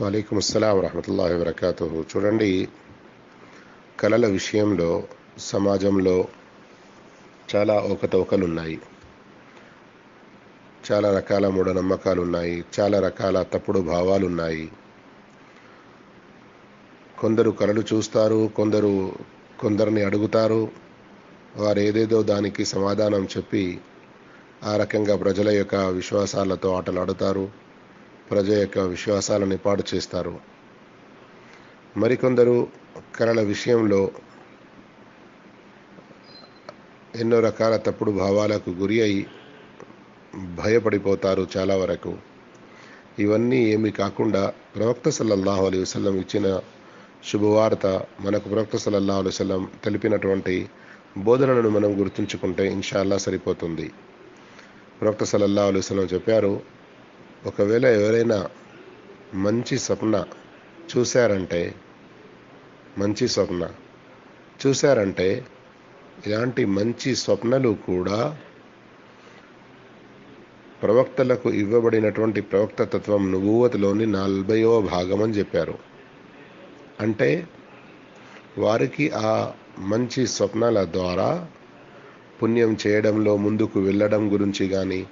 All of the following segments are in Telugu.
వాలేకం అస్సలం వరహమతుల్లాhi వబర్కాతు చూడండి కళల విషయంలో సమాజంలో చాలా ఒకతవకలు ఉన్నాయి చాలా రకాల మూఢనమ్మకాలు ఉన్నాయి చాలా రకాల తప్పుడు భావాలు ఉన్నాయి కొందరు కళలు చూస్తారు కొందరు కొందరిని అడుగుతారు. వారు ఏదేదో దానికి సమాధానం చెప్పి ఆ రకంగా ప్రజల యొక్క విశ్వాసాలతో ఆటలాడుతారు. ప్రజ యొక్క విశ్వాసాలని పాడు చేస్తారు. మరికొందరు కళల విషయంలో ఎన్నో రకాల తప్పుడు భావాలకు గురి అయి భయపడిపోతారు చాలా వరకు. ఇవన్నీ ఏమి కాకుండా ప్రవక్త సల్లల్లాహు అలైహి వసలం ఇచ్చిన శుభవార్త మనకు ప్రవక్త సల్లల్లాహు అలైహి వసల్లం తెలిపినటువంటి బోధనలను మనం గుర్తుంచుకుంటే ఇన్షాల్లా సరిపోతుంది. ప్రవక్త సల్లల్లాహు అలైహి వసల్లం చెప్పారు ఒకవేళ ఎవరైనా మంచి స్వప్న చూశారంటే మంచి స్వప్న చూశారంటే ఇలాంటి మంచి స్వప్నలు కూడా ప్రవక్తలకు ఇవ్వబడినటువంటి ప్రవక్త తత్వం నువ్వువతిలోని నలభైవ భాగం అని చెప్పారు. అంటే వారికి ఆ మంచి స్వప్నాల ద్వారా పుణ్యం చేయడంలో ముందుకు వెళ్ళడం గురించి కానీ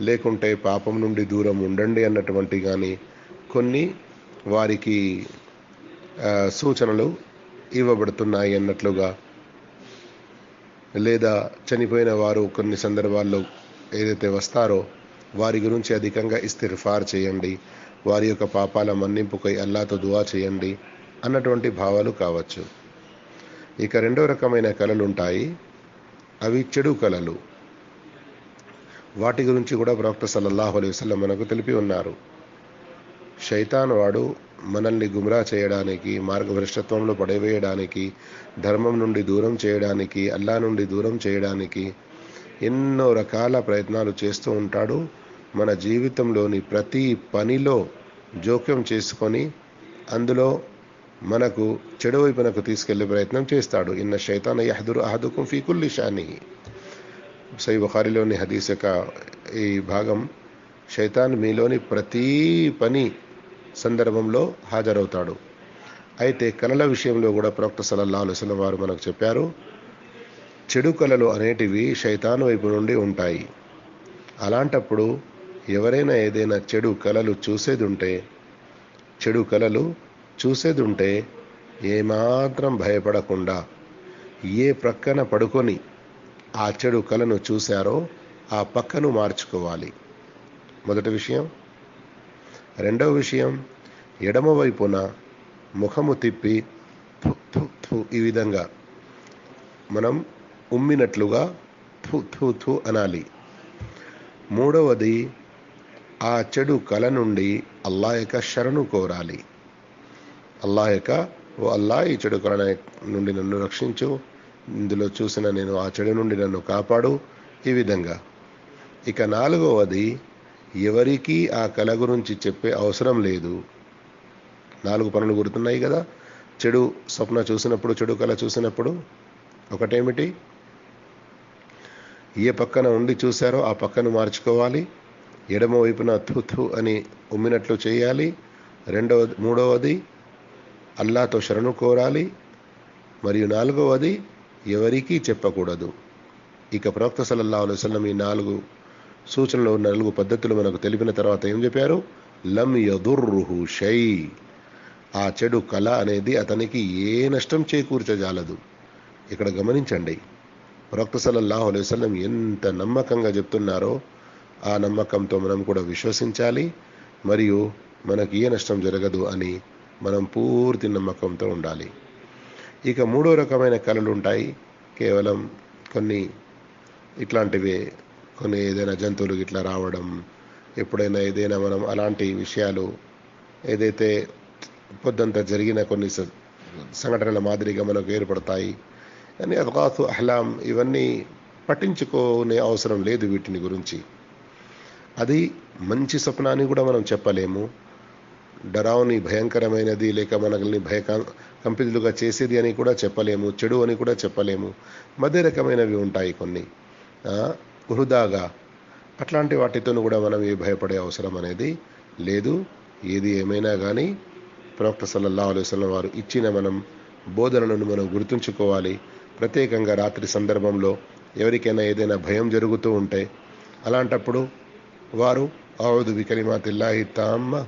లేకుంటే పాపం నుండి దూరం ఉండండి అన్నటువంటి కానీ కొన్ని వారికి సూచనలు ఇవ్వబడుతున్నాయి అన్నట్లుగా. లేదా చనిపోయిన వారు కొన్ని సందర్భాల్లో ఏదైతే వస్తారో వారి గురించి అధికంగా ఇస్తిర్ఫార్ చేయండి. వారి యొక్క పాపాల మన్నింపుకై అల్లాతో దువా చేయండి అన్నటువంటి భావాలు కావచ్చు. ఇక రెండో రకమైన కళలు ఉంటాయి అవి చెడు కళలు వాటి గురించి కూడా ప్రవక్త సల్లల్లాహు అలైహి వసల్లం మనకు తెలిపి ఉన్నారు. శైతాన్ వాడు మనల్ని గుమ్రా చేయడానికి మార్గభ్రష్టత్వంలో పడవేయడానికి ధర్మం నుండి దూరం చేయడానికి అల్లా నుండి దూరం చేయడానికి ఎన్నో రకాల ప్రయత్నాలు చేస్తూ ఉంటాడు. మన జీవితంలోని ప్రతి పనిలో జోక్యం చేసుకొని అందులో మనకు చెడు వైపునకు తీసుకెళ్ళే ప్రయత్నం చేస్తాడు. ఇన్న శైతాన్ యహదురు అహదుకు ఫీ షాని సై బుఖారిలోని హదీస్ యొక్క ఈ భాగం శైతాన్ మీలోని ప్రతి పని సందర్భంలో హాజరవుతాడు. అయితే కళల విషయంలో కూడా ప్రవక్త సలల్లా అలుసలం వారు మనకు చెప్పారు చెడు కళలు అనేటివి శైతాన్ వైపు నుండి ఉంటాయి. అలాంటప్పుడు ఎవరైనా ఏదైనా చెడు కళలు చూసేది ఉంటే చెడు కళలు చూసేది ఉంటే ఏమాత్రం భయపడకుండా ఏ ప్రక్కన పడుకొని ఆ చెడు కళను చూశారో ఆ పక్కను మార్చుకోవాలి. మొదటి విషయం. రెండవ విషయం ఎడమ వైపున ముఖము తిప్పి థు థు థు ఈ విధంగా. మనం ఉమ్మినట్లుగా థు థు థు అనాలి. మూడవది ఆ చెడు కళ నుండి అల్లా యొక్క శరణు కోరాలి. అల్లా యొక్క ఓ అల్లా ఈ చెడు కళ నుండి నన్ను రక్షించు. ఇందులో చూసిన నేను ఆ చెడు నుండి నన్ను కాపాడు ఈ విధంగా. ఇక నాలుగవది ఎవరికీ ఆ కళ గురించి చెప్పే అవసరం లేదు. నాలుగు పనులు గుర్తున్నాయి కదా? చెడు స్వప్న చూసినప్పుడు చెడు కళ చూసినప్పుడు. ఒకటేమిటి? ఏ పక్కన ఉండి చూశారో ఆ పక్కను మార్చుకోవాలి. ఎడమ వైపున థుథు అని ఉమ్మినట్లు చేయాలి. రెండవ మూడవది అల్లాతో శరణు కోరాలి. మరియు నాలుగవది ఎవరికీ చెప్పకూడదు. ఇక ప్రవక్త సల్లల్లా అలైవల్లం ఈ నాలుగు సూచనలు నాలుగు పద్ధతులు మనకు తెలిపిన తర్వాత ఏం చెప్పారు? లం యదుర్రుహు షై ఆ చెడు కళ అనేది అతనికి ఏ నష్టం చేకూర్చజాలదు. ఇక్కడ గమనించండి. ప్రవక్త సల్లల్లాహు అలైవల్లం ఎంత నమ్మకంగా చెప్తున్నారో ఆ నమ్మకంతో మనం కూడా విశ్వసించాలి. మరియు మనకు ఏ నష్టం జరగదు అని మనం పూర్తి నమ్మకంతో ఉండాలి. ఇక మూడో రకమైన కళలు ఉంటాయి. కేవలం కొన్ని ఇట్లాంటివి కొన్ని ఏదైనా జంతువులు ఇట్లా రావడం ఎప్పుడైనా ఏదైనా మనం అలాంటి విషయాలు ఏదైతే పొద్దంతా జరిగిన కొన్ని సంఘటనల మాదిరిగా మనకు ఏర్పడతాయి. అని అద్గాతు అహ్లాం ఇవన్నీ పట్టించుకోనే అవసరం లేదు వీటిని గురించి. అది మంచి స్వప్నాన్ని కూడా మనం చెప్పలేము. డరావుని భయంకరమైనది లేక మనల్ని భయ కంపితులుగా చేసేది అని కూడా చెప్పలేము చెడు అని కూడా చెప్పలేము. మధ్య రకమైనవి ఉంటాయి కొన్ని. వృధాగా. అట్లాంటి వాటితో కూడా మనం ఏ భయపడే అవసరం అనేది లేదు. ఏది ఏమైనా కానీ ప్రవక్త సల్లల్లా అలైవలం వారు ఇచ్చిన మనం బోధనలను మనం గుర్తుంచుకోవాలి. ప్రత్యేకంగా రాత్రి సందర్భంలో ఎవరికైనా ఏదైనా భయం జరుగుతూ ఉంటే అలాంటప్పుడు వారు ఆవుదు వికలిమాతిల్లాహి తామ్మ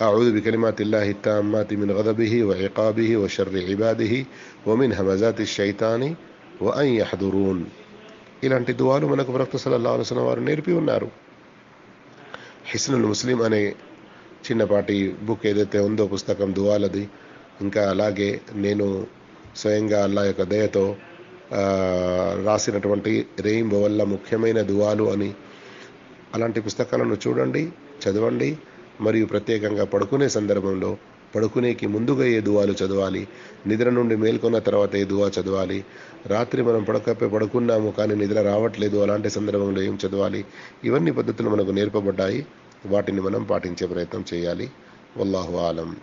أعوذ بكلمات الله التامات من غضبه وعقابه وشر عباده ومن همزات الشيطان وأن يحضرون ఇలాంటి దువాలు మనకు ప్రవక్త సల్లల్లా అలసిన వారు నేర్పి ఉన్నారు హిస్నుల్ ముస్లిం అనే చిన్నపాటి బుక్ ఏదైతే ఉందో పుస్తకం దువాలది ఇంకా అలాగే నేను స్వయంగా అల్లా యొక్క దయతో రాసినటువంటి రెయింబో వల్ల ముఖ్యమైన దువాలు అని అలాంటి పుస్తకాలను చూడండి చదవండి మరియు ప్రత్యేకంగా పడుకునే సందర్భంలో పడుకునేకి ముందుగా ఏ దువాలు చదవాలి? నిద్ర నుండి మేల్కొన్న తర్వాత ఏ దువా చదవాలి? రాత్రి మనం పడకప్పే పడుకున్నాము కానీ నిద్ర రావట్లేదు అలాంటి సందర్భంలో ఏం చదవాలి? ఇవన్నీ పద్ధతులు మనకు నేర్పబడ్డాయి. వాటిని మనం పాటించే ప్రయత్నం చేయాలి. వల్లాహు ఆలం.